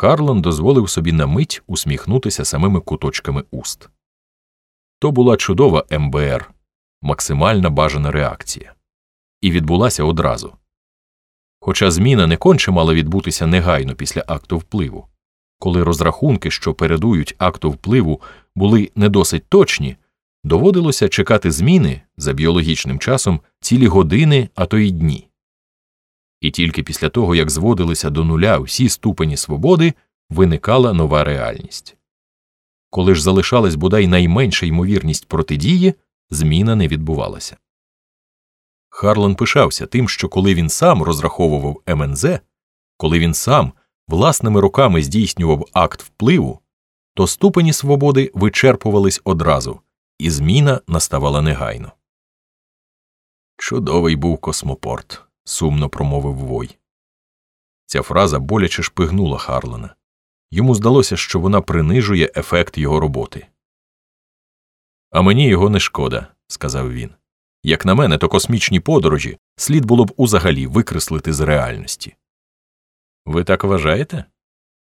Харлан дозволив собі на мить усміхнутися самими куточками уст. То була чудова МБР, максимальна бажана реакція, і відбулася одразу. Хоча зміна не конче мала відбутися негайно після акту впливу. Коли розрахунки, що передують акту впливу, були не досить точні, доводилося чекати зміни за біологічним часом цілі години, а то й дні. І тільки після того, як зводилися до нуля всі ступені свободи, виникала нова реальність. Коли ж залишалась бодай найменша ймовірність протидії, зміна не відбувалася. Харлан пишався тим, що коли він сам розраховував МНЗ, коли він сам власними руками здійснював акт впливу, то ступені свободи вичерпувались одразу, і зміна наставала негайно. Чудовий був космопорт, сумно промовив Вой. Ця фраза боляче шпигнула Харлана. Йому здалося, що вона принижує ефект його роботи. А мені його не шкода, сказав він. Як на мене, то космічні подорожі слід було б узагалі викреслити з реальності. Ви так вважаєте?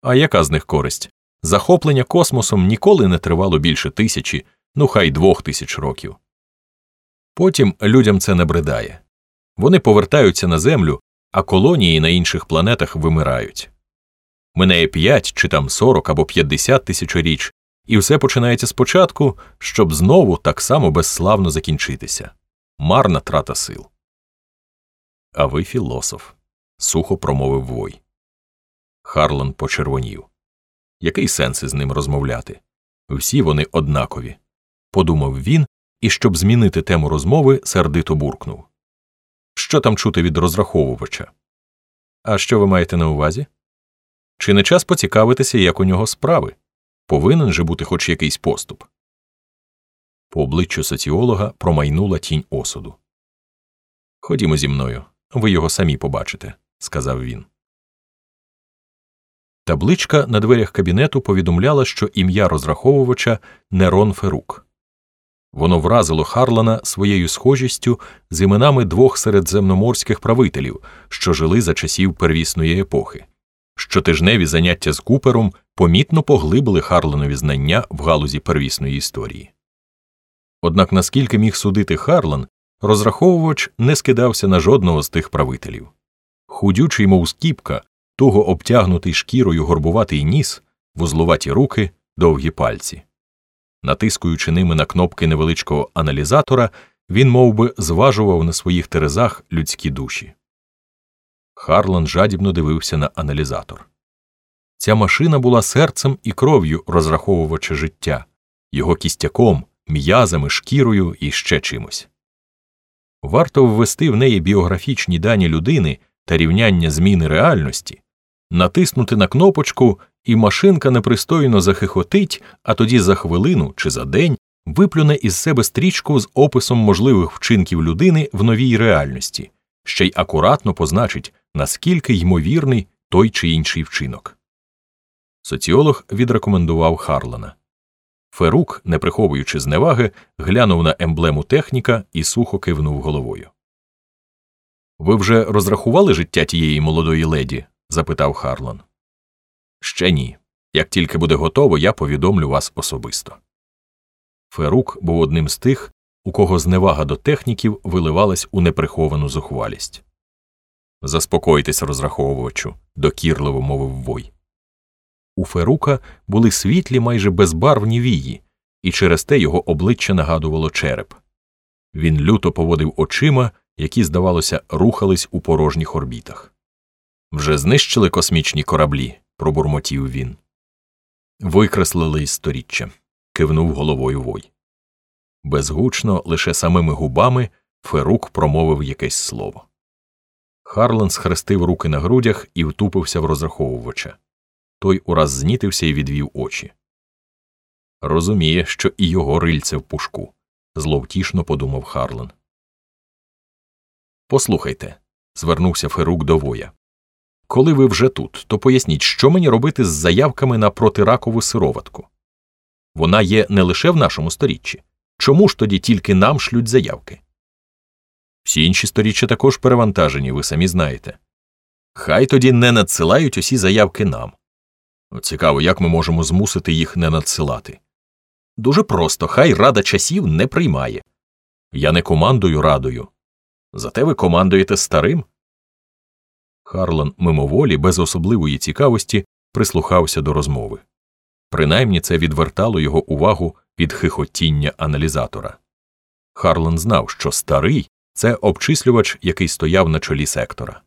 А яка з них користь? Захоплення космосом ніколи не тривало більше тисячі, ну хай двох тисяч років. Потім людям це набридає. Вони повертаються на Землю, а колонії на інших планетах вимирають. Минає п'ять чи там сорок або п'ятдесят тисячоріч, і все починається спочатку, щоб знову так само безславно закінчитися марна трата сил. А ви філософ, сухо промовив Вой. Харлан почервонів. Який сенс із ним розмовляти? Всі вони однакові, подумав він і, щоб змінити тему розмови, сердито буркнув. Що там чути від розраховувача? А що ви маєте на увазі? Чи не час поцікавитися, як у нього справи? Повинен же бути хоч якийсь поступ. По обличчю соціолога промайнула тінь осуду. Ходімо зі мною, ви його самі побачите, сказав він. Табличка на дверях кабінету повідомляла, що ім'я розраховувача Нерон Ферук. Воно вразило Харлана своєю схожістю з іменами двох середземноморських правителів, що жили за часів первісної епохи. Щотижневі заняття з Купером помітно поглибили Харланові знання в галузі первісної історії. Однак, наскільки міг судити Харлан, розраховувач не скидався на жодного з тих правителів. Худючий, мов скіпка, туго обтягнутий шкірою горбуватий ніс, вузлуваті руки, довгі пальці. Натискуючи ними на кнопки невеличкого аналізатора, він мов би, зважував на своїх терезах людські душі. Харлан жадібно дивився на аналізатор. Ця машина була серцем і кров'ю розраховувача життя, його кістяком, м'язами, шкірою і ще чимось. Варто ввести в неї біографічні дані людини та рівняння зміни реальності, натиснути на кнопочку, і машинка непристойно захихотить, а тоді за хвилину чи за день виплюне із себе стрічку з описом можливих вчинків людини в новій реальності, ще й акуратно позначить, наскільки ймовірний той чи інший вчинок. Соціолог відрекомендував Харлана. Ферук, не приховуючи зневаги, глянув на емблему техніка і сухо кивнув головою. Ви вже розрахували життя тієї молодої леді? запитав Харлан. Ще ні. Як тільки буде готово, я повідомлю вас особисто. Ферук був одним з тих, у кого зневага до техніків виливалась у неприховану зухвалість. Заспокойтесь, розраховувачу, докірливо мовив Вой. У Ферука були світлі майже безбарвні вії, і через те його обличчя нагадувало череп. Він люто поводив очима, які, здавалося, рухались у порожніх орбітах. Вже знищили космічні кораблі, пробурмотів він. Викреслили із сторіччя, кивнув головою Вой. Безгучно, лише самими губами, Ферук промовив якесь слово. Харлан схрестив руки на грудях і втупився в розраховувача. Той ураз знітився і відвів очі. Розуміє, що і його рильце в пушку, зловтішно подумав Харлан. Послухайте, звернувся Ферук до воя. Коли ви вже тут, то поясніть, що мені робити з заявками на протиракову сироватку. Вона є не лише в нашому сторіччі. Чому ж тоді тільки нам шлють заявки? Всі інші сторіччя також перевантажені, ви самі знаєте. Хай тоді не надсилають усі заявки нам. Цікаво, як ми можемо змусити їх не надсилати. Дуже просто, хай рада часів не приймає. Я не командую радою. Зате ви командуєте старим. Харлан мимоволі, без особливої цікавості, прислухався до розмови. Принаймні це відвертало його увагу від хихотіння аналізатора. Харлан знав, що старий це обчислювач, який стояв на чолі сектора.